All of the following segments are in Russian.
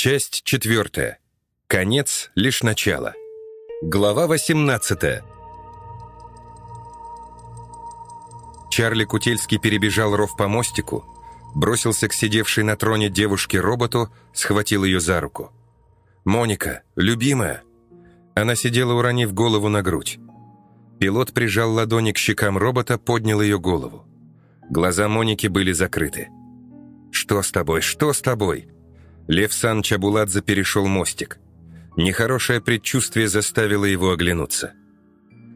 Часть четвертая. Конец — лишь начало. Глава 18. Чарли Кутельский перебежал ров по мостику, бросился к сидевшей на троне девушке-роботу, схватил ее за руку. «Моника, любимая!» Она сидела, уронив голову на грудь. Пилот прижал ладони к щекам робота, поднял ее голову. Глаза Моники были закрыты. «Что с тобой? Что с тобой?» Лев Сан Чабуладзе перешел мостик. Нехорошее предчувствие заставило его оглянуться.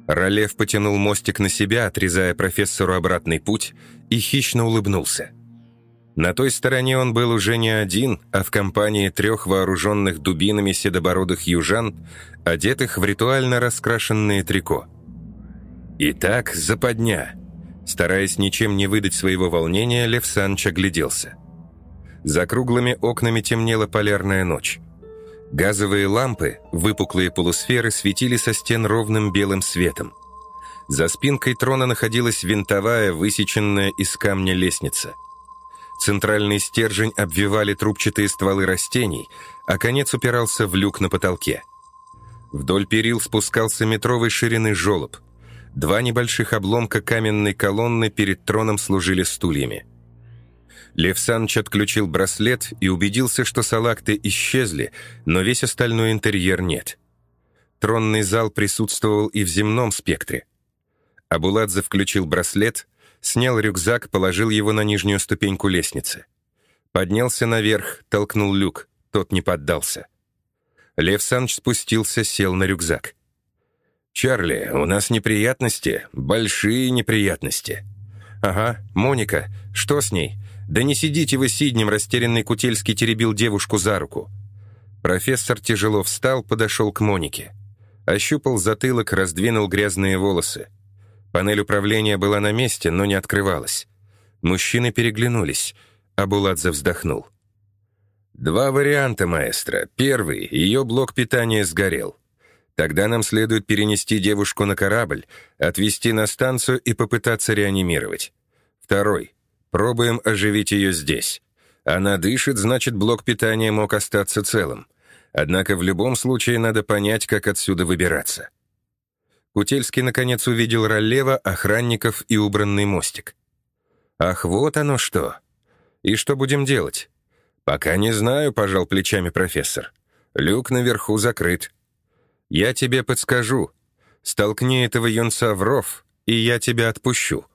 Ролев потянул мостик на себя, отрезая профессору обратный путь, и хищно улыбнулся. На той стороне он был уже не один, а в компании трех вооруженных дубинами седобородых южан, одетых в ритуально раскрашенные трико. «Итак, западня!» Стараясь ничем не выдать своего волнения, Лев Санч огляделся. За круглыми окнами темнела полярная ночь. Газовые лампы, выпуклые полусферы, светили со стен ровным белым светом. За спинкой трона находилась винтовая, высеченная из камня лестница. Центральный стержень обвивали трубчатые стволы растений, а конец упирался в люк на потолке. Вдоль перил спускался метровой ширины желоб. Два небольших обломка каменной колонны перед троном служили стульями. Лев Саныч отключил браслет и убедился, что салакты исчезли, но весь остальной интерьер нет. Тронный зал присутствовал и в земном спектре. Абуладзе включил браслет, снял рюкзак, положил его на нижнюю ступеньку лестницы. Поднялся наверх, толкнул люк, тот не поддался. Лев Саныч спустился, сел на рюкзак. «Чарли, у нас неприятности, большие неприятности». «Ага, Моника, что с ней? Да не сидите вы сиднем, растерянный Кутельский теребил девушку за руку». Профессор тяжело встал, подошел к Монике. Ощупал затылок, раздвинул грязные волосы. Панель управления была на месте, но не открывалась. Мужчины переглянулись. Абуладзе вздохнул. «Два варианта, маэстро. Первый — ее блок питания сгорел. Тогда нам следует перенести девушку на корабль, отвезти на станцию и попытаться реанимировать. Второй. Пробуем оживить ее здесь. Она дышит, значит, блок питания мог остаться целым. Однако в любом случае надо понять, как отсюда выбираться. Кутельский, наконец, увидел Роллева, охранников и убранный мостик. «Ах, вот оно что! И что будем делать?» «Пока не знаю», — пожал плечами профессор. «Люк наверху закрыт. Я тебе подскажу. Столкни этого юнца в ров, и я тебя отпущу».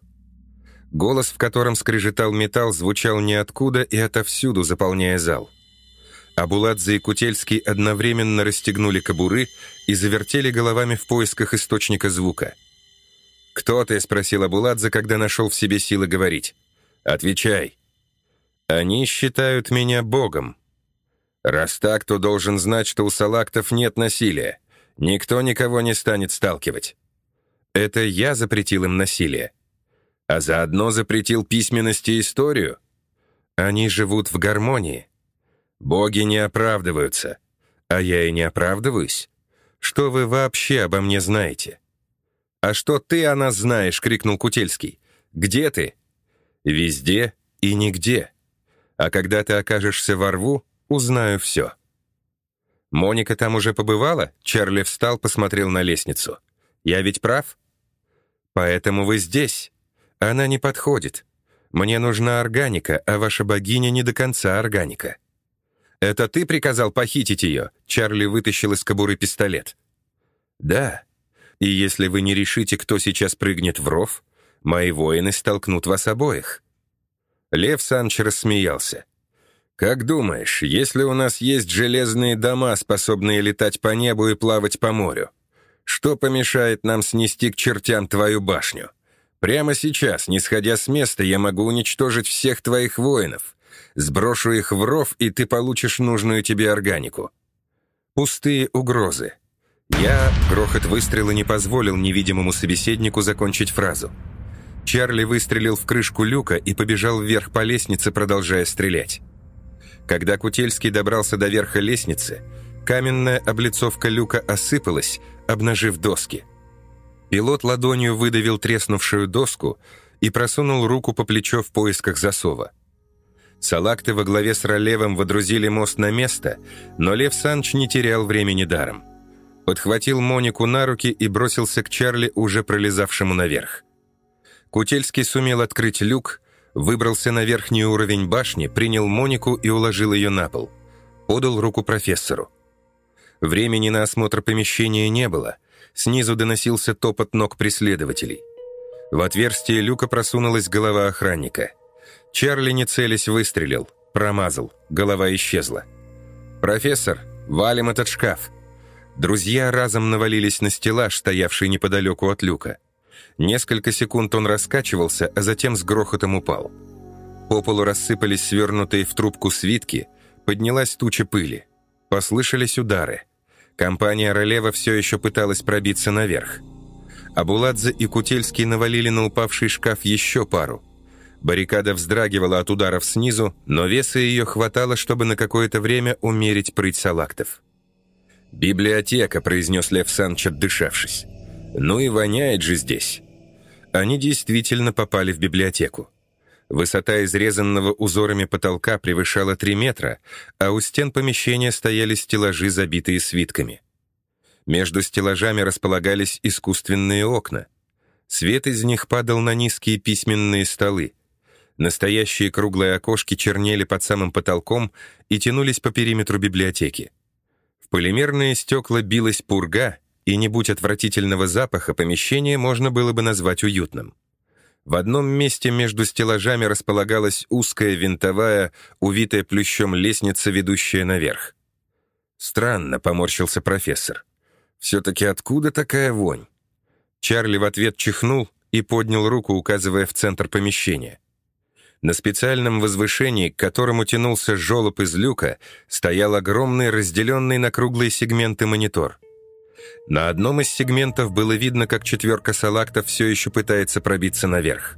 Голос, в котором скрежетал металл, звучал ниоткуда и отовсюду, заполняя зал. Абуладзе и Кутельский одновременно расстегнули кобуры и завертели головами в поисках источника звука. «Кто ты?» — спросил Абуладзе, когда нашел в себе силы говорить. «Отвечай». «Они считают меня богом». «Раз так, то должен знать, что у салактов нет насилия. Никто никого не станет сталкивать. Это я запретил им насилие. А заодно запретил письменность и историю. Они живут в гармонии. Боги не оправдываются. А я и не оправдываюсь. Что вы вообще обо мне знаете? «А что ты о нас знаешь?» — крикнул Кутельский. «Где ты?» «Везде и нигде. А когда ты окажешься во рву, узнаю все». «Моника там уже побывала?» Чарли встал, посмотрел на лестницу. «Я ведь прав?» «Поэтому вы здесь. Она не подходит. Мне нужна органика, а ваша богиня не до конца органика». «Это ты приказал похитить ее?» Чарли вытащил из кобуры пистолет. «Да. И если вы не решите, кто сейчас прыгнет в ров, мои воины столкнут вас обоих». Лев Санч рассмеялся. «Как думаешь, если у нас есть железные дома, способные летать по небу и плавать по морю, что помешает нам снести к чертям твою башню? Прямо сейчас, не сходя с места, я могу уничтожить всех твоих воинов. Сброшу их в ров, и ты получишь нужную тебе органику». Пустые угрозы. Я, грохот выстрела, не позволил невидимому собеседнику закончить фразу. Чарли выстрелил в крышку люка и побежал вверх по лестнице, продолжая стрелять. Когда Кутельский добрался до верха лестницы, каменная облицовка люка осыпалась, обнажив доски. Пилот ладонью выдавил треснувшую доску и просунул руку по плечо в поисках засова. Салакты во главе с Ролевым водрузили мост на место, но Лев Санч не терял времени даром. Подхватил Монику на руки и бросился к Чарли, уже пролезавшему наверх. Кутельский сумел открыть люк, выбрался на верхний уровень башни, принял Монику и уложил ее на пол. Подал руку профессору. Времени на осмотр помещения не было. Снизу доносился топот ног преследователей. В отверстие люка просунулась голова охранника. Чарли, не целясь, выстрелил. Промазал. Голова исчезла. «Профессор, валим этот шкаф!» Друзья разом навалились на стеллаж, стоявший неподалеку от люка. Несколько секунд он раскачивался, а затем с грохотом упал. По полу рассыпались свернутые в трубку свитки, поднялась туча пыли. Послышались удары. Компания Ролева все еще пыталась пробиться наверх. Абуладзе и Кутельский навалили на упавший шкаф еще пару. Баррикада вздрагивала от ударов снизу, но веса ее хватало, чтобы на какое-то время умерить прыть салактов. «Библиотека», — произнес Лев Санч, отдышавшись. «Ну и воняет же здесь». Они действительно попали в библиотеку. Высота изрезанного узорами потолка превышала 3 метра, а у стен помещения стояли стеллажи, забитые свитками. Между стеллажами располагались искусственные окна. Свет из них падал на низкие письменные столы. Настоящие круглые окошки чернели под самым потолком и тянулись по периметру библиотеки. В полимерные стекла билась пурга, и не будь отвратительного запаха, помещение можно было бы назвать уютным. В одном месте между стеллажами располагалась узкая винтовая, увитая плющом лестница, ведущая наверх. «Странно», — поморщился профессор. «Все-таки откуда такая вонь?» Чарли в ответ чихнул и поднял руку, указывая в центр помещения. На специальном возвышении, к которому тянулся жолоб из люка, стоял огромный, разделенный на круглые сегменты монитор — на одном из сегментов было видно, как четверка салактов все еще пытается пробиться наверх.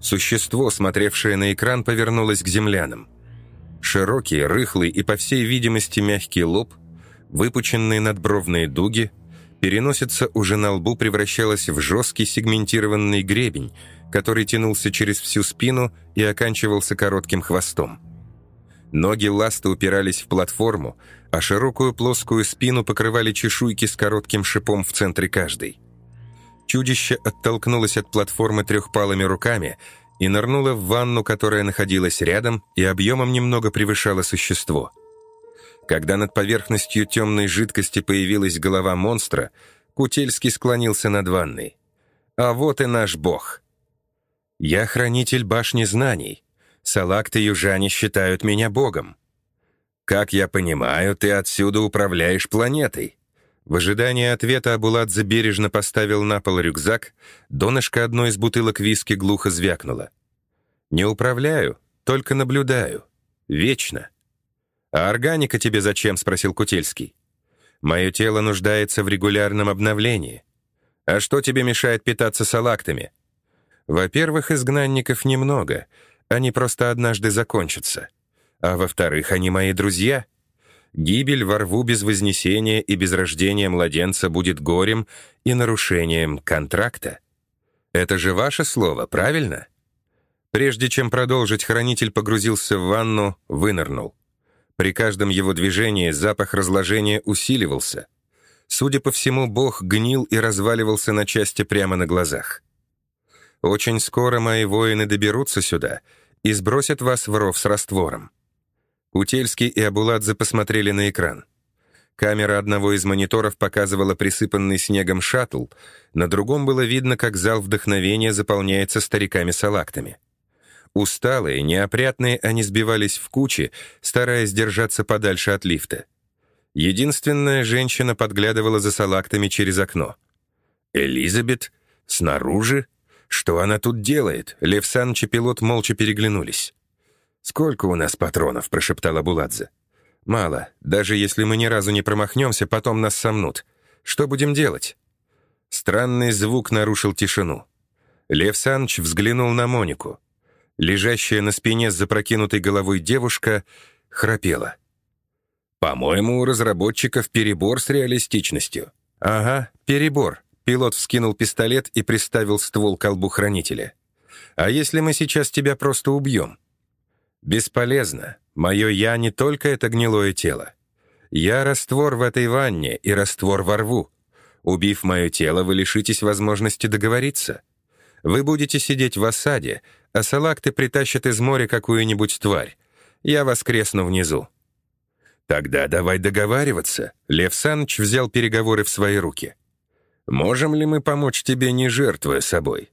Существо, смотревшее на экран, повернулось к землянам. Широкий, рыхлый и, по всей видимости, мягкий лоб, выпученные надбровные дуги, переносица уже на лбу превращалась в жесткий сегментированный гребень, который тянулся через всю спину и оканчивался коротким хвостом. Ноги ласта упирались в платформу, а широкую плоскую спину покрывали чешуйки с коротким шипом в центре каждой. Чудище оттолкнулось от платформы трехпалыми руками и нырнуло в ванну, которая находилась рядом и объемом немного превышала существо. Когда над поверхностью темной жидкости появилась голова монстра, Кутельский склонился над ванной. «А вот и наш бог!» «Я хранитель башни знаний. Салакты южане считают меня богом. «Как я понимаю, ты отсюда управляешь планетой». В ожидании ответа Абуладзе бережно поставил на пол рюкзак, донышко одной из бутылок виски глухо звякнуло. «Не управляю, только наблюдаю. Вечно». «А органика тебе зачем?» — спросил Кутельский. «Мое тело нуждается в регулярном обновлении. А что тебе мешает питаться салактами?» «Во-первых, изгнанников немного, они просто однажды закончатся. А во-вторых, они мои друзья. Гибель во рву без вознесения и без рождения младенца будет горем и нарушением контракта. Это же ваше слово, правильно? Прежде чем продолжить, хранитель погрузился в ванну, вынырнул. При каждом его движении запах разложения усиливался. Судя по всему, бог гнил и разваливался на части прямо на глазах. Очень скоро мои воины доберутся сюда и сбросят вас в ров с раствором. Утельский и Абуладзе посмотрели на экран. Камера одного из мониторов показывала присыпанный снегом шаттл, на другом было видно, как зал вдохновения заполняется стариками-салактами. Усталые, неопрятные, они сбивались в кучи, стараясь держаться подальше от лифта. Единственная женщина подглядывала за салактами через окно. «Элизабет? Снаружи? Что она тут делает?» Лев Саныч и пилот молча переглянулись. «Сколько у нас патронов?» — прошептала Буладзе. «Мало. Даже если мы ни разу не промахнемся, потом нас сомнут. Что будем делать?» Странный звук нарушил тишину. Лев Саныч взглянул на Монику. Лежащая на спине с запрокинутой головой девушка храпела. «По-моему, у разработчиков перебор с реалистичностью». «Ага, перебор». Пилот вскинул пистолет и приставил ствол к колбу хранителя. «А если мы сейчас тебя просто убьем?» Бесполезно. Мое «я» не только это гнилое тело. Я раствор в этой ванне и раствор во рву. Убив мое тело, вы лишитесь возможности договориться. Вы будете сидеть в осаде, а салакты притащат из моря какую-нибудь тварь. Я воскресну внизу. Тогда давай договариваться. Лев Саныч взял переговоры в свои руки. Можем ли мы помочь тебе, не жертвуя собой?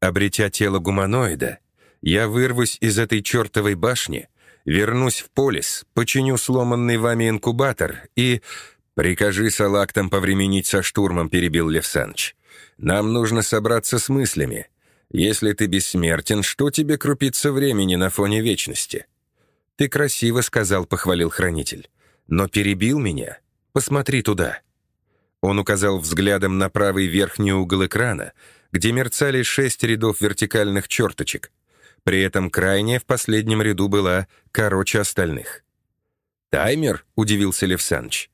Обретя тело гуманоида, я вырвусь из этой чертовой башни, вернусь в полис, починю сломанный вами инкубатор и... «Прикажи салактам повременить со штурмом», — перебил Лев Саныч. «Нам нужно собраться с мыслями. Если ты бессмертен, что тебе крупиться времени на фоне вечности?» «Ты красиво сказал», — похвалил хранитель. «Но перебил меня. Посмотри туда». Он указал взглядом на правый верхний угол экрана, где мерцали шесть рядов вертикальных черточек. При этом крайняя в последнем ряду была короче остальных. «Таймер?» — удивился Лев Саныч.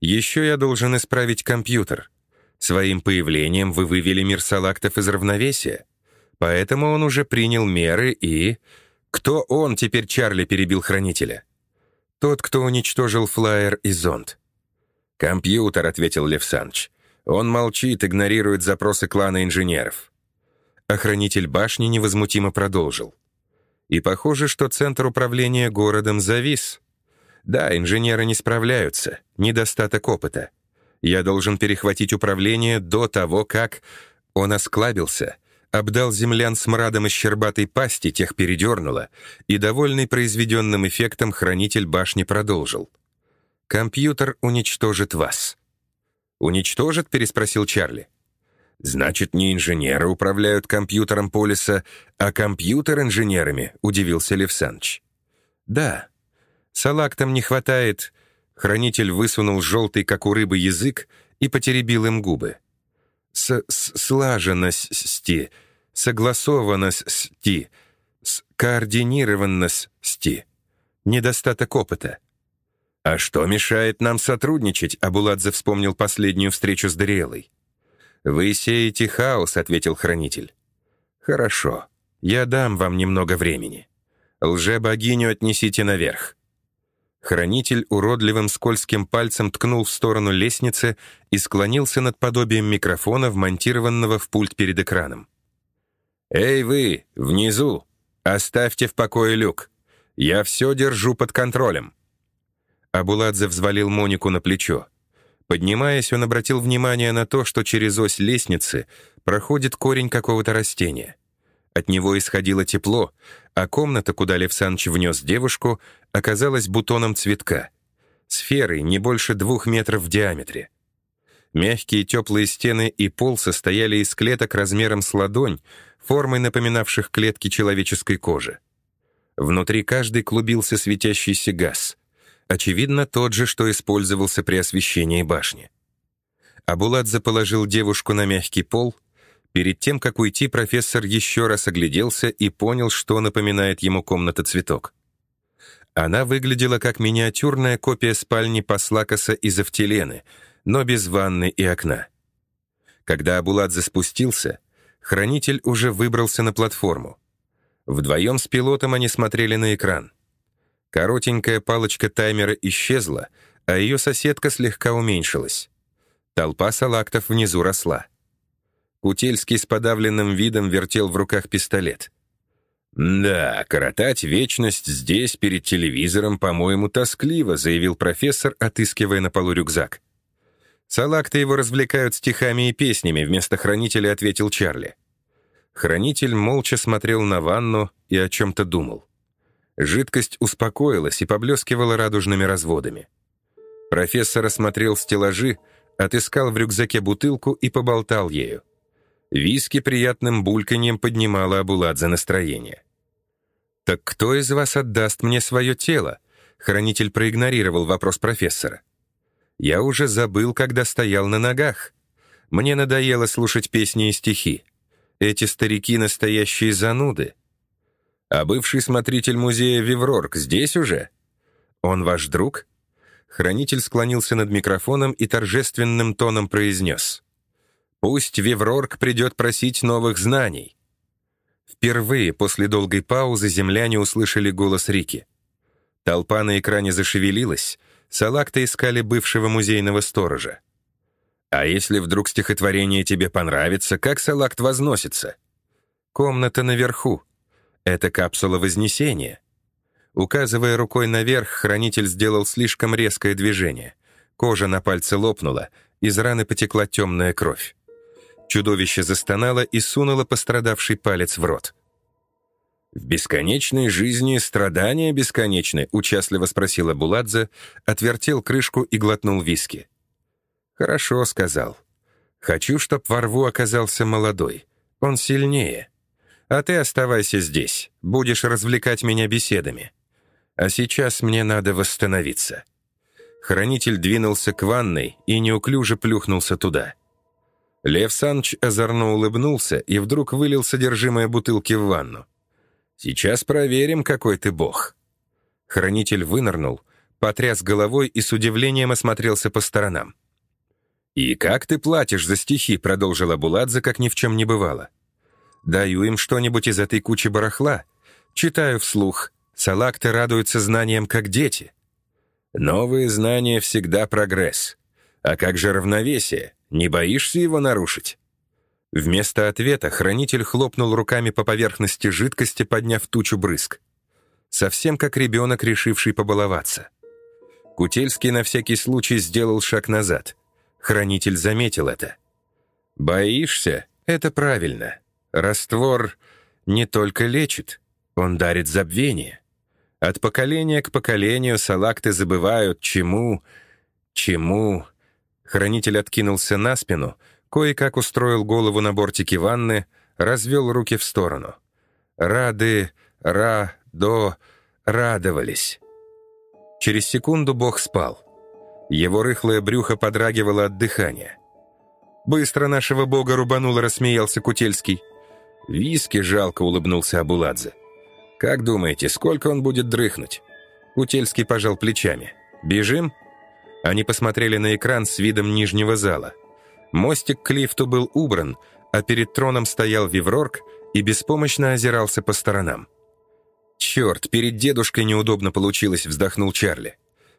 «Еще я должен исправить компьютер. Своим появлением вы вывели мир салактов из равновесия, поэтому он уже принял меры и...» «Кто он?» — теперь Чарли перебил хранителя. «Тот, кто уничтожил флайер и зонд». «Компьютер», — ответил Лев Саныч. «Он молчит, игнорирует запросы клана инженеров». Охранитель башни невозмутимо продолжил. «И похоже, что центр управления городом завис. Да, инженеры не справляются, недостаток опыта. Я должен перехватить управление до того, как...» Он осклабился, обдал землян смрадом из щербатой пасти, тех передернуло, и, довольный произведенным эффектом, хранитель башни продолжил. Компьютер уничтожит вас». «Уничтожит?» — переспросил Чарли. «Значит, не инженеры управляют компьютером полиса, а компьютер инженерами», — удивился Лев Саныч. «Да. Салактам не хватает...» Хранитель высунул желтый, как у рыбы, язык и потеребил им губы. С «Слаженности, согласованности, скоординированности, недостаток опыта». «А что мешает нам сотрудничать?» — Абуладзе вспомнил последнюю встречу с Дариэлой. «Вы сеете хаос», — ответил хранитель. «Хорошо, я дам вам немного времени. Лже-богиню отнесите наверх». Хранитель уродливым скользким пальцем ткнул в сторону лестницы и склонился над подобием микрофона, вмонтированного в пульт перед экраном. «Эй вы, внизу! Оставьте в покое люк! Я все держу под контролем!» Абуладзе взвалил Монику на плечо. Поднимаясь, он обратил внимание на то, что через ось лестницы проходит корень какого-то растения. От него исходило тепло, а комната, куда Лев Саныч внес девушку, оказалась бутоном цветка. Сферой не больше двух метров в диаметре. Мягкие теплые стены и пол состояли из клеток размером с ладонь, формой напоминавших клетки человеческой кожи. Внутри каждой клубился светящийся газ. Очевидно, тот же, что использовался при освещении башни. Абуладзе положил девушку на мягкий пол. Перед тем, как уйти, профессор еще раз огляделся и понял, что напоминает ему комната-цветок. Она выглядела как миниатюрная копия спальни Паслакаса из Автилены, но без ванны и окна. Когда Абуладзе спустился, хранитель уже выбрался на платформу. Вдвоем с пилотом они смотрели на экран — Коротенькая палочка таймера исчезла, а ее соседка слегка уменьшилась. Толпа салактов внизу росла. Кутельский с подавленным видом вертел в руках пистолет. «Да, коротать вечность здесь, перед телевизором, по-моему, тоскливо», заявил профессор, отыскивая на полу рюкзак. «Салакты его развлекают стихами и песнями», вместо хранителя ответил Чарли. Хранитель молча смотрел на ванну и о чем-то думал. Жидкость успокоилась и поблескивала радужными разводами. Профессор осмотрел стеллажи, отыскал в рюкзаке бутылку и поболтал ею. Виски приятным бульканьем поднимала Абуладзе настроение. «Так кто из вас отдаст мне свое тело?» Хранитель проигнорировал вопрос профессора. «Я уже забыл, когда стоял на ногах. Мне надоело слушать песни и стихи. Эти старики — настоящие зануды. А бывший смотритель музея Виврорг здесь уже? Он ваш друг?» Хранитель склонился над микрофоном и торжественным тоном произнес. «Пусть Виврорг придет просить новых знаний». Впервые после долгой паузы земляне услышали голос Рики. Толпа на экране зашевелилась, салакты искали бывшего музейного сторожа. «А если вдруг стихотворение тебе понравится, как салакт возносится?» «Комната наверху. Это капсула Вознесения». Указывая рукой наверх, хранитель сделал слишком резкое движение. Кожа на пальце лопнула, из раны потекла темная кровь. Чудовище застонало и сунуло пострадавший палец в рот. «В бесконечной жизни страдания бесконечны?» — участливо спросила Буладзе, отвертел крышку и глотнул виски. «Хорошо», — сказал. «Хочу, чтоб во рву оказался молодой. Он сильнее. А ты оставайся здесь, будешь развлекать меня беседами. А сейчас мне надо восстановиться». Хранитель двинулся к ванной и неуклюже плюхнулся туда. Лев Санч озорно улыбнулся и вдруг вылил содержимое бутылки в ванну. «Сейчас проверим, какой ты бог». Хранитель вынырнул, потряс головой и с удивлением осмотрелся по сторонам. «И как ты платишь за стихи?» — продолжила Буладзе, как ни в чем не бывало. «Даю им что-нибудь из этой кучи барахла. Читаю вслух. Салакты радуются знаниям, как дети. Новые знания всегда прогресс. А как же равновесие? Не боишься его нарушить?» Вместо ответа хранитель хлопнул руками по поверхности жидкости, подняв тучу брызг. Совсем как ребенок, решивший побаловаться. Кутельский на всякий случай сделал шаг назад. Хранитель заметил это. «Боишься? Это правильно. Раствор не только лечит, он дарит забвение. От поколения к поколению салакты забывают, чему... чему...» Хранитель откинулся на спину, кое-как устроил голову на бортике ванны, развел руки в сторону. Рады, ра, до, радовались. Через секунду Бог спал. Его рыхлое брюхо подрагивало от дыхания. «Быстро нашего бога рубануло», — рассмеялся Кутельский. «Виски жалко», — улыбнулся Абуладзе. «Как думаете, сколько он будет дрыхнуть?» Кутельский пожал плечами. «Бежим?» Они посмотрели на экран с видом нижнего зала. Мостик к лифту был убран, а перед троном стоял Виврорг и беспомощно озирался по сторонам. «Черт, перед дедушкой неудобно получилось», — вздохнул Чарли.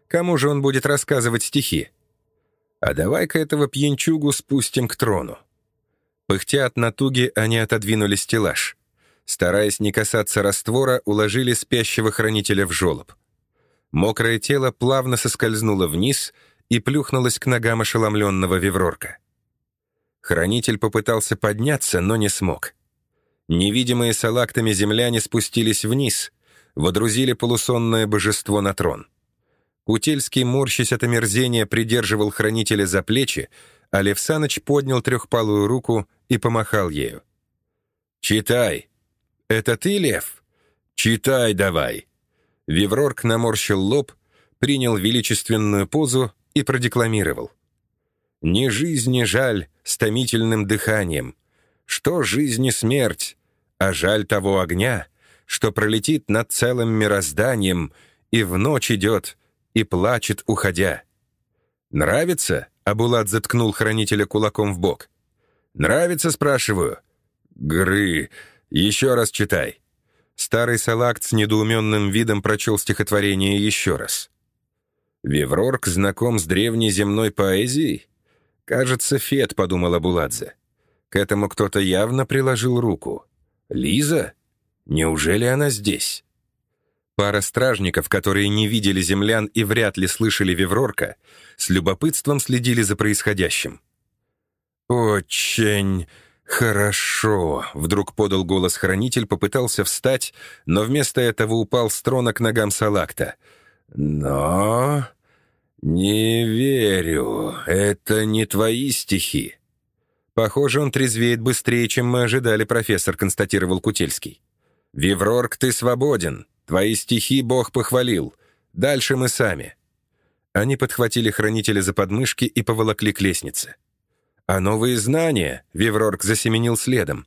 «Кому же он будет рассказывать стихи?» «А давай-ка этого пьянчугу спустим к трону». Пыхтя от натуги, они отодвинули стеллаж. Стараясь не касаться раствора, уложили спящего хранителя в жолоб. Мокрое тело плавно соскользнуло вниз и плюхнулось к ногам ошеломленного Виврорка. Хранитель попытался подняться, но не смог. Невидимые салактами земляне спустились вниз, водрузили полусонное божество на трон. Кутельский, морщась от омерзения, придерживал хранителя за плечи, а Левсаныч поднял трехпалую руку и помахал ею. «Читай!» «Это ты, Лев?» «Читай давай!» Виврорк наморщил лоб, принял величественную позу и продекламировал. «Ни жизнь, ни жаль, с томительным дыханием. Что жизнь и смерть, а жаль того огня, что пролетит над целым мирозданием и в ночь идет, и плачет, уходя. «Нравится?» — Абулат заткнул хранителя кулаком в бок. «Нравится?» — спрашиваю. «Гры, еще раз читай». Старый салакт с недоуменным видом прочел стихотворение еще раз. «Веврорк знаком с древней земной поэзией?» «Кажется, Фет», — подумала Буладзе. К этому кто-то явно приложил руку. «Лиза? Неужели она здесь?» Пара стражников, которые не видели землян и вряд ли слышали Веврорка, с любопытством следили за происходящим. «Очень хорошо», — вдруг подал голос хранитель, попытался встать, но вместо этого упал с трона к ногам Салакта. «Но...» «Не верю. Это не твои стихи». «Похоже, он трезвеет быстрее, чем мы ожидали, профессор», — констатировал Кутельский. «Виврорг, ты свободен. Твои стихи Бог похвалил. Дальше мы сами». Они подхватили хранителя за подмышки и поволокли к лестнице. «А новые знания?» — Виврорг засеменил следом.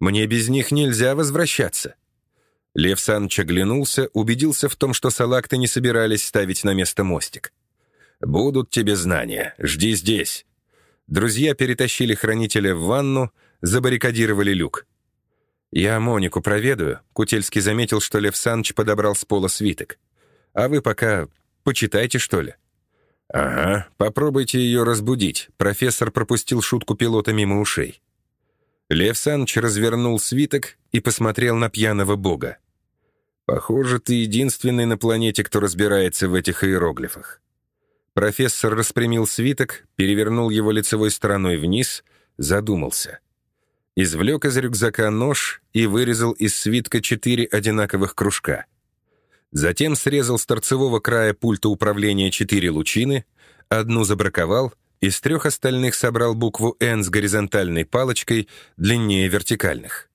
«Мне без них нельзя возвращаться». Лев Саныч оглянулся, убедился в том, что салакты не собирались ставить на место мостик. «Будут тебе знания. Жди здесь». Друзья перетащили хранителя в ванну, забаррикадировали люк. «Я Монику проведаю», — Кутельский заметил, что Лев Саныч подобрал с пола свиток. «А вы пока почитайте, что ли?» «Ага, попробуйте ее разбудить», — профессор пропустил шутку пилота мимо ушей. Лев Саныч развернул свиток и посмотрел на пьяного бога. «Похоже, ты единственный на планете, кто разбирается в этих иероглифах». Профессор распрямил свиток, перевернул его лицевой стороной вниз, задумался. Извлек из рюкзака нож и вырезал из свитка четыре одинаковых кружка. Затем срезал с торцевого края пульта управления четыре лучины, одну забраковал — из трех остальных собрал букву «Н» с горизонтальной палочкой, длиннее вертикальных.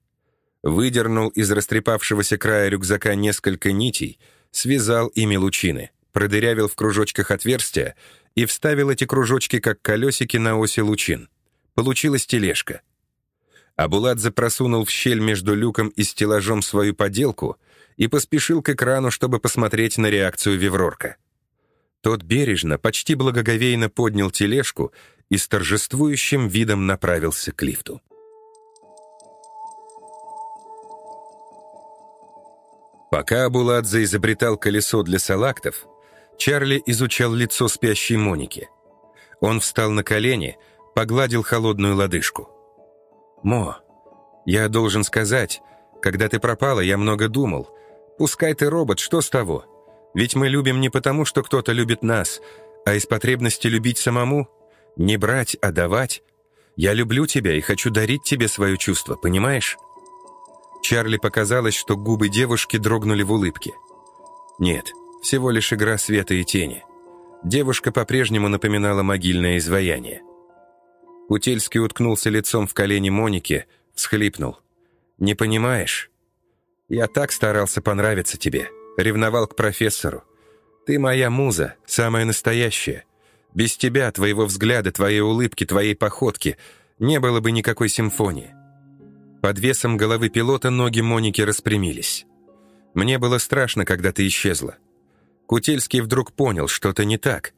Выдернул из растрепавшегося края рюкзака несколько нитей, связал ими лучины, продырявил в кружочках отверстия и вставил эти кружочки как колесики на оси лучин. Получилась тележка. Абуладзе просунул в щель между люком и стеллажом свою поделку и поспешил к экрану, чтобы посмотреть на реакцию Виврорка. Тот бережно, почти благоговейно поднял тележку и с торжествующим видом направился к лифту. Пока Абуладзе изобретал колесо для салактов, Чарли изучал лицо спящей Моники. Он встал на колени, погладил холодную лодыжку. «Мо, я должен сказать, когда ты пропала, я много думал. Пускай ты робот, что с того? Ведь мы любим не потому, что кто-то любит нас, а из потребности любить самому. Не брать, а давать. Я люблю тебя и хочу дарить тебе свое чувство, понимаешь?» Чарли показалось, что губы девушки дрогнули в улыбке. «Нет, всего лишь игра света и тени». Девушка по-прежнему напоминала могильное изваяние. Утельский уткнулся лицом в колени Моники, всхлипнул. «Не понимаешь? Я так старался понравиться тебе ревновал к профессору. «Ты моя муза, самая настоящая. Без тебя, твоего взгляда, твоей улыбки, твоей походки не было бы никакой симфонии». Под весом головы пилота ноги Моники распрямились. «Мне было страшно, когда ты исчезла». Кутельский вдруг понял, что-то не так.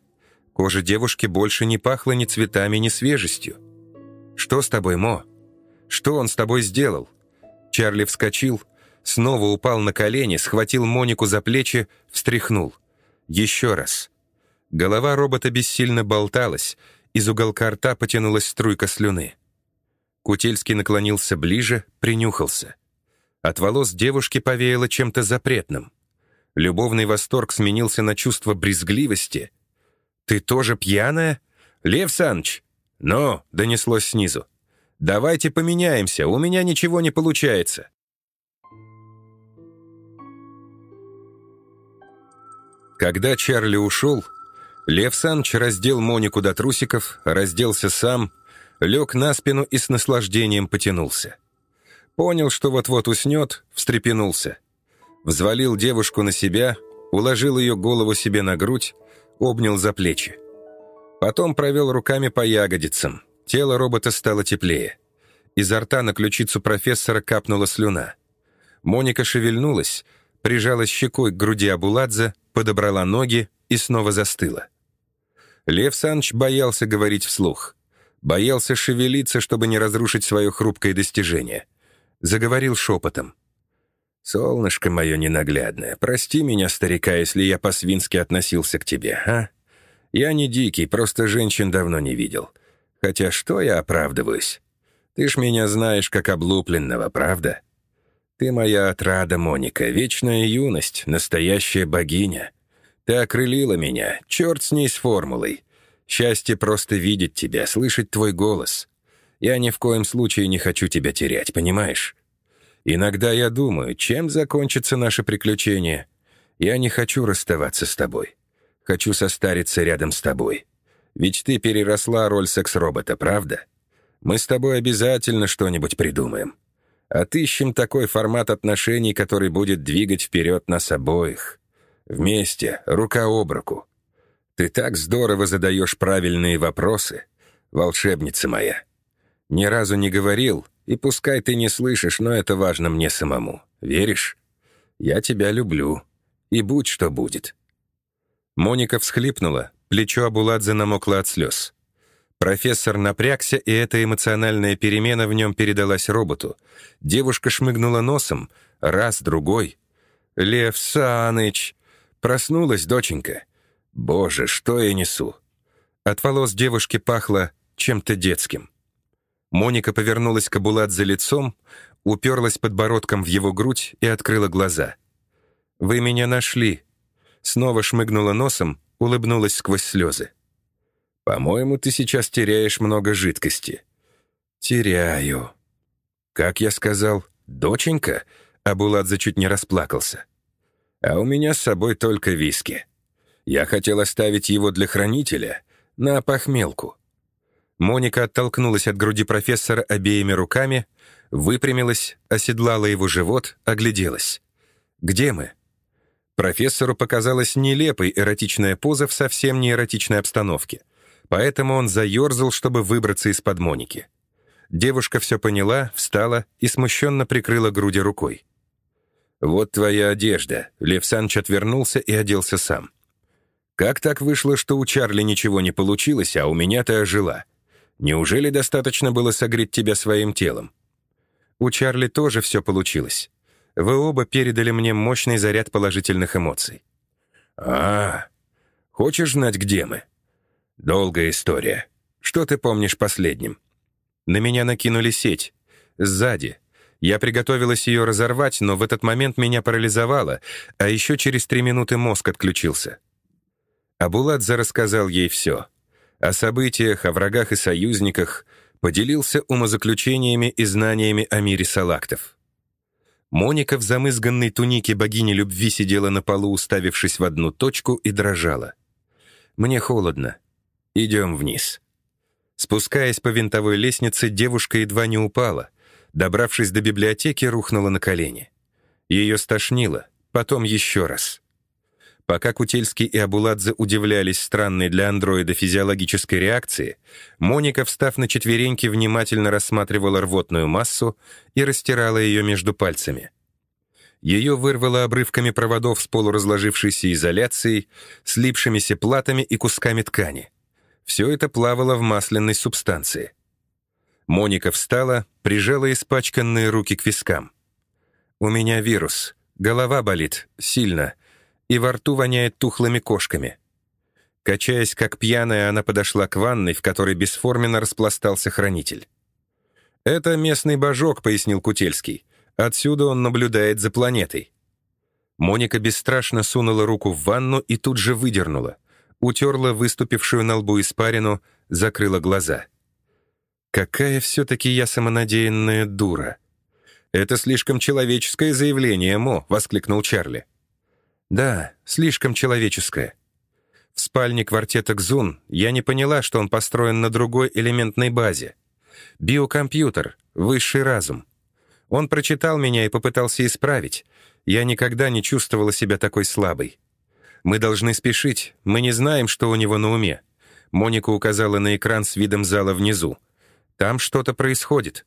Кожа девушки больше не пахла ни цветами, ни свежестью. «Что с тобой, Мо? Что он с тобой сделал?» Чарли вскочил, снова упал на колени, схватил Монику за плечи, встряхнул. Еще раз. Голова робота бессильно болталась, из уголка рта потянулась струйка слюны. Кутельский наклонился ближе, принюхался. От волос девушки повеяло чем-то запретным. Любовный восторг сменился на чувство брезгливости. «Ты тоже пьяная? Лев Саныч!» «Но!» — донеслось снизу. «Давайте поменяемся, у меня ничего не получается». Когда Чарли ушел, Лев Санч раздел Монику до трусиков, разделся сам, лег на спину и с наслаждением потянулся. Понял, что вот-вот уснет, встрепенулся. Взвалил девушку на себя, уложил ее голову себе на грудь, обнял за плечи. Потом провел руками по ягодицам. Тело робота стало теплее. Изо рта на ключицу профессора капнула слюна. Моника шевельнулась, прижалась щекой к груди Абуладзе, подобрала ноги и снова застыла. Лев Санч боялся говорить вслух. Боялся шевелиться, чтобы не разрушить свое хрупкое достижение. Заговорил шепотом. «Солнышко мое ненаглядное, прости меня, старика, если я по-свински относился к тебе, а? Я не дикий, просто женщин давно не видел. Хотя что я оправдываюсь? Ты ж меня знаешь как облупленного, правда?» Ты моя отрада, Моника, вечная юность, настоящая богиня. Ты окрылила меня, черт с ней с формулой. Счастье просто видеть тебя, слышать твой голос. Я ни в коем случае не хочу тебя терять, понимаешь? Иногда я думаю, чем закончится наше приключение. Я не хочу расставаться с тобой. Хочу состариться рядом с тобой. Ведь ты переросла роль секс-робота, правда? Мы с тобой обязательно что-нибудь придумаем. Отыщем такой формат отношений, который будет двигать вперед нас обоих. Вместе, рука об руку. Ты так здорово задаешь правильные вопросы, волшебница моя. Ни разу не говорил, и пускай ты не слышишь, но это важно мне самому. Веришь? Я тебя люблю. И будь что будет. Моника всхлипнула, плечо Абуладзе намокло от слез. Профессор напрягся, и эта эмоциональная перемена в нем передалась роботу. Девушка шмыгнула носом, раз, другой. «Лев Саныч!» Проснулась доченька. «Боже, что я несу!» От волос девушки пахло чем-то детским. Моника повернулась к Абуладзе лицом, уперлась подбородком в его грудь и открыла глаза. «Вы меня нашли!» Снова шмыгнула носом, улыбнулась сквозь слезы. «По-моему, ты сейчас теряешь много жидкости». «Теряю». «Как я сказал, доченька?» Абуладзе чуть не расплакался. «А у меня с собой только виски. Я хотел оставить его для хранителя на похмелку». Моника оттолкнулась от груди профессора обеими руками, выпрямилась, оседлала его живот, огляделась. «Где мы?» Профессору показалась нелепой эротичная поза в совсем не эротичной обстановке, поэтому он заерзал, чтобы выбраться из-под Моники. Девушка все поняла, встала и смущенно прикрыла груди рукой. «Вот твоя одежда», — Лев Саныч отвернулся и оделся сам. «Как так вышло, что у Чарли ничего не получилось, а у меня ты ожила? Неужели достаточно было согреть тебя своим телом? У Чарли тоже все получилось. Вы оба передали мне мощный заряд положительных эмоций. А, хочешь знать, где мы? Долгая история. Что ты помнишь последним? На меня накинули сеть. Сзади. Я приготовилась ее разорвать, но в этот момент меня парализовало, а еще через три минуты мозг отключился. Абуладзе рассказал ей все — о событиях, о врагах и союзниках, поделился умозаключениями и знаниями о мире салактов. Моника в замызганной тунике богини любви сидела на полу, уставившись в одну точку, и дрожала. «Мне холодно. Идем вниз». Спускаясь по винтовой лестнице, девушка едва не упала. Добравшись до библиотеки, рухнула на колени. Ее стошнило, потом еще раз. Пока Кутельский и Абуладзе удивлялись странной для андроида физиологической реакции, Моника, встав на четвереньки, внимательно рассматривала рвотную массу и растирала ее между пальцами. Ее вырвало обрывками проводов с полуразложившейся изоляцией, слипшимися платами и кусками ткани. Все это плавало в масляной субстанции. Моника встала, прижала испачканные руки к вискам. «У меня вирус. Голова болит. Сильно и во рту воняет тухлыми кошками. Качаясь как пьяная, она подошла к ванной, в которой бесформенно распластался хранитель. «Это местный божок», — пояснил Кутельский. «Отсюда он наблюдает за планетой». Моника бесстрашно сунула руку в ванну и тут же выдернула. Утерла выступившую на лбу испарину, закрыла глаза. «Какая все-таки я самонадеянная дура!» «Это слишком человеческое заявление, Мо», — воскликнул Чарли. Да, слишком человеческое. В спальне квартета Кзун я не поняла, что он построен на другой элементной базе. Биокомпьютер, высший разум. Он прочитал меня и попытался исправить. Я никогда не чувствовала себя такой слабой. Мы должны спешить, мы не знаем, что у него на уме. Моника указала на экран с видом зала внизу. Там что-то происходит.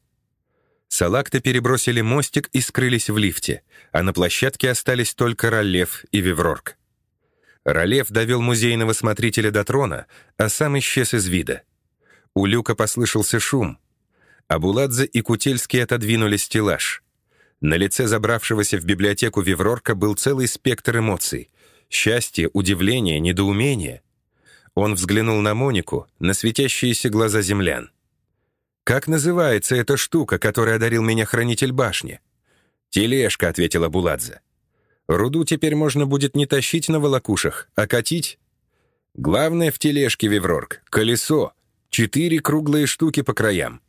Салакты перебросили мостик и скрылись в лифте, а на площадке остались только Ролев и Виврорг. Ролев довел музейного смотрителя до трона, а сам исчез из вида. У люка послышался шум. Абуладзе и Кутельский отодвинули стеллаж. На лице забравшегося в библиотеку Виврорка был целый спектр эмоций. Счастье, удивление, недоумение. Он взглянул на Монику, на светящиеся глаза землян. «Как называется эта штука, которой одарил меня хранитель башни?» «Тележка», — ответила Буладзе. «Руду теперь можно будет не тащить на волокушах, а катить». «Главное в тележке, Виврорг, колесо. Четыре круглые штуки по краям.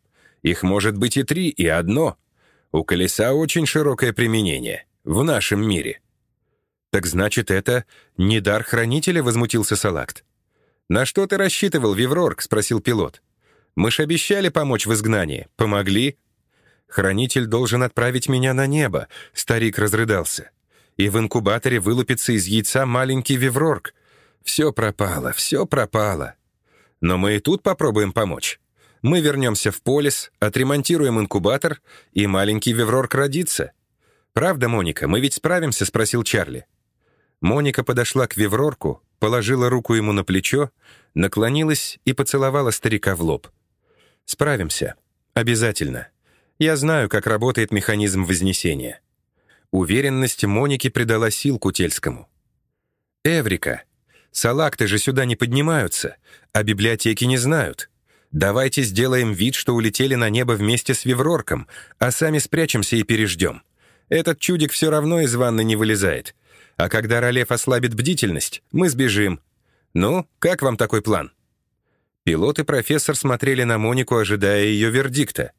Их может быть и три, и одно. У колеса очень широкое применение. В нашем мире». «Так значит, это не дар хранителя?» — возмутился Салакт. «На что ты рассчитывал, Виврорг?» — спросил пилот. Мы ж обещали помочь в изгнании. Помогли?» «Хранитель должен отправить меня на небо», — старик разрыдался. «И в инкубаторе вылупится из яйца маленький виврорг. Все пропало, все пропало. Но мы и тут попробуем помочь. Мы вернемся в полис, отремонтируем инкубатор, и маленький виврорг родится. Правда, Моника, мы ведь справимся?» — спросил Чарли. Моника подошла к Виврорку, положила руку ему на плечо, наклонилась и поцеловала старика в лоб. «Справимся. Обязательно. Я знаю, как работает механизм вознесения». Уверенность Моники придала сил Кутельскому. «Эврика, салакты же сюда не поднимаются, а библиотеки не знают. Давайте сделаем вид, что улетели на небо вместе с Виврорком, а сами спрячемся и переждем. Этот чудик все равно из ванны не вылезает. А когда Ролев ослабит бдительность, мы сбежим. Ну, как вам такой план?» Пилот и профессор смотрели на Монику, ожидая ее вердикта.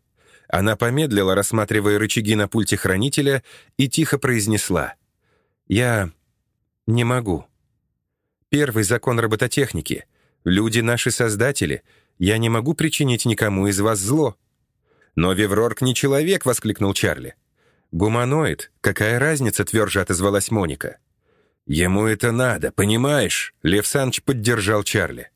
Она помедлила, рассматривая рычаги на пульте хранителя, и тихо произнесла. «Я не могу. Первый закон робототехники. Люди — наши создатели. Я не могу причинить никому из вас зло». «Но Веврорк не человек!» — воскликнул Чарли. «Гуманоид. Какая разница?» — тверже отозвалась Моника. «Ему это надо, понимаешь?» — Лев Санч поддержал Чарли.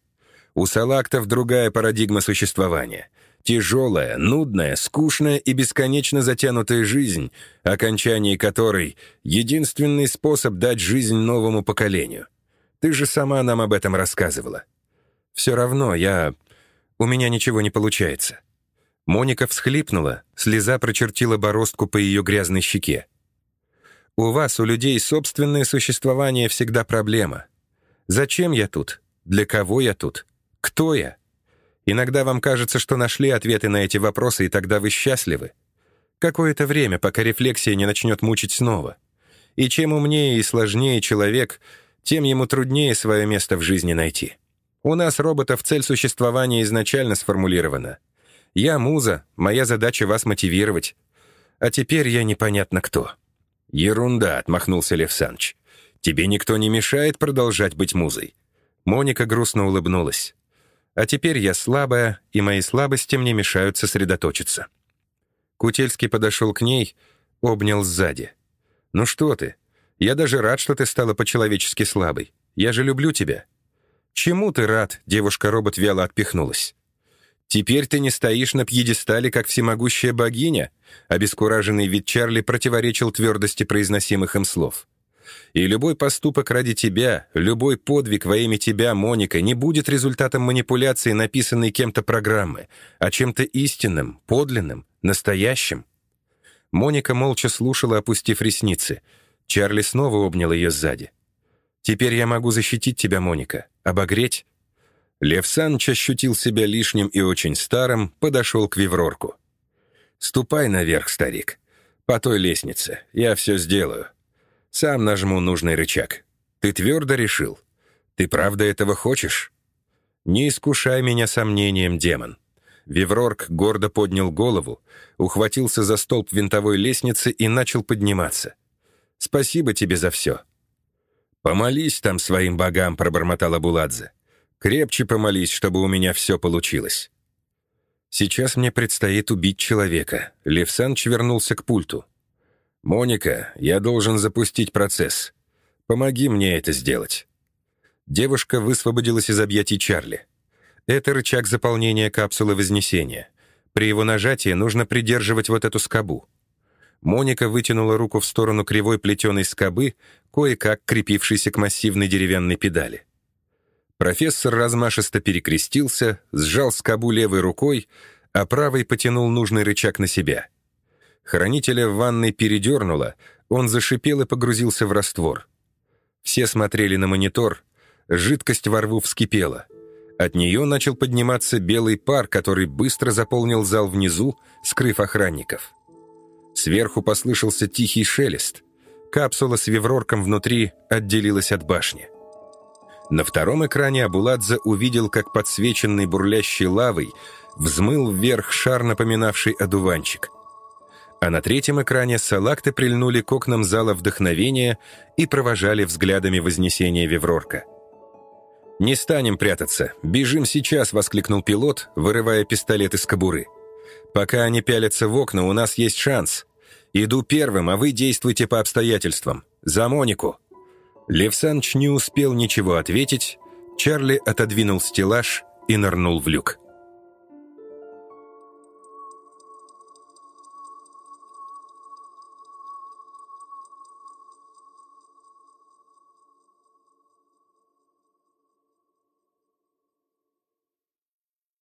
«У салактов другая парадигма существования. Тяжелая, нудная, скучная и бесконечно затянутая жизнь, окончание которой — единственный способ дать жизнь новому поколению. Ты же сама нам об этом рассказывала. Все равно я... У меня ничего не получается». Моника всхлипнула, слеза прочертила бороздку по ее грязной щеке. «У вас, у людей, собственное существование всегда проблема. Зачем я тут? Для кого я тут? Кто я?» Иногда вам кажется, что нашли ответы на эти вопросы, и тогда вы счастливы. Какое-то время, пока рефлексия не начнет мучить снова. И чем умнее и сложнее человек, тем ему труднее свое место в жизни найти. У нас, роботов, цель существования изначально сформулирована. Я муза, моя задача вас мотивировать. А теперь я непонятно кто. «Ерунда», — отмахнулся Лев Санч. «Тебе никто не мешает продолжать быть музой». Моника грустно улыбнулась. А теперь я слабая, и мои слабости мне мешают сосредоточиться. Кутельский подошел к ней, обнял сзади. «Ну что ты? Я даже рад, что ты стала по-человечески слабой. Я же люблю тебя». «Чему ты рад?» — девушка-робот вяло отпихнулась. «Теперь ты не стоишь на пьедестале, как всемогущая богиня?» Обескураженный вид Чарли противоречил твердости произносимых им слов. И любой поступок ради тебя, любой подвиг во имя тебя, Моника, не будет результатом манипуляции, написанной кем-то программы, а чем-то истинным, подлинным, настоящим. Моника молча слушала, опустив ресницы. Чарли снова обнял ее сзади. «Теперь я могу защитить тебя, Моника, обогреть». Лев Санч ощутил себя лишним и очень старым, подошел к Виврорку. «Ступай наверх, старик. По той лестнице. Я все сделаю. Сам нажму нужный рычаг. Ты твердо решил? Ты правда этого хочешь? Не искушай меня сомнением, демон. Виврорк гордо поднял голову, ухватился за столб винтовой лестницы и начал подниматься. «Спасибо тебе за все». «Помолись там своим богам», — пробормотала Буладзе. «Крепче помолись, чтобы у меня все получилось». «Сейчас мне предстоит убить человека». Лев Санч вернулся к пульту. «Моника, я должен запустить процесс. Помоги мне это сделать». Девушка высвободилась из объятий Чарли. Это рычаг заполнения капсулы Вознесения. При его нажатии нужно придерживать вот эту скобу. Моника вытянула руку в сторону кривой плетеной скобы, кое-как крепившейся к массивной деревянной педали. Профессор размашисто перекрестился, сжал скобу левой рукой, а правой потянул нужный рычаг на себя — Хранителя в ванной передернуло, он зашипел и погрузился в раствор. Все смотрели на монитор, жидкость во рву вскипела. От нее начал подниматься белый пар, который быстро заполнил зал внизу, скрыв охранников. Сверху послышался тихий шелест. Капсула с виврорком внутри отделилась от башни. На втором экране Абуладзе увидел, как подсвеченный бурлящей лавой взмыл вверх шар, напоминавший одуванчик — а на третьем экране салакты прильнули к окнам зала вдохновения и провожали взглядами вознесения Веврорка. «Не станем прятаться. Бежим сейчас!» — воскликнул пилот, вырывая пистолет из кобуры. «Пока они пялятся в окна, у нас есть шанс. Иду первым, а вы действуйте по обстоятельствам. За Монику!» Левсанч не успел ничего ответить. Чарли отодвинул стеллаж и нырнул в люк.